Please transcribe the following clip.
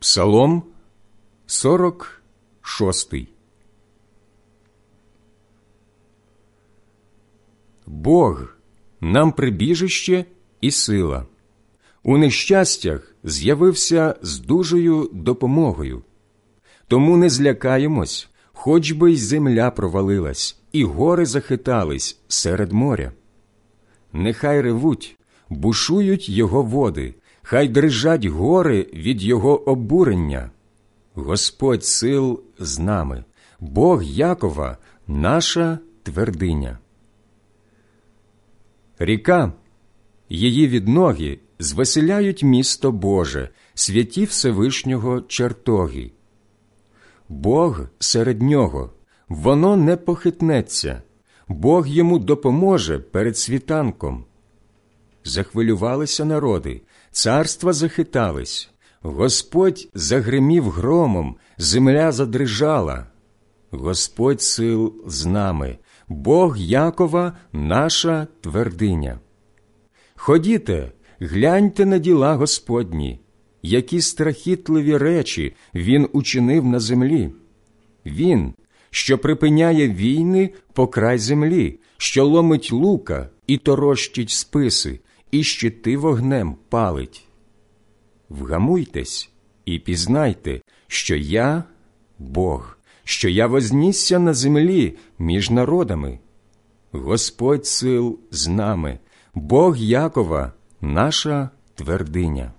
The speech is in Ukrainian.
Псалом 46 Бог нам прибіжище і сила. У нещастях з'явився з дужою допомогою. Тому не злякаємось, хоч би й земля провалилась, і гори захитались серед моря. Нехай ревуть, бушують його води, хай дрижать гори від його обурення. Господь сил з нами, Бог Якова, наша твердиня. Ріка, її відноги звеселяють місто Боже, святі Всевишнього чертоги. Бог серед нього, воно не похитнеться, Бог йому допоможе перед світанком. Захвилювалися народи, царства захитались, Господь загримів громом, земля задрижала. Господь сил з нами, Бог Якова, наша твердиня. Ходіте, гляньте на діла Господні, які страхітливі речі Він учинив на землі. Він, що припиняє війни по край землі, що ломить лука і торощить списи, і щити вогнем палить. Вгамуйтесь і пізнайте, що я Бог, що я вознісся на землі між народами. Господь сил з нами, Бог Якова, наша твердиня.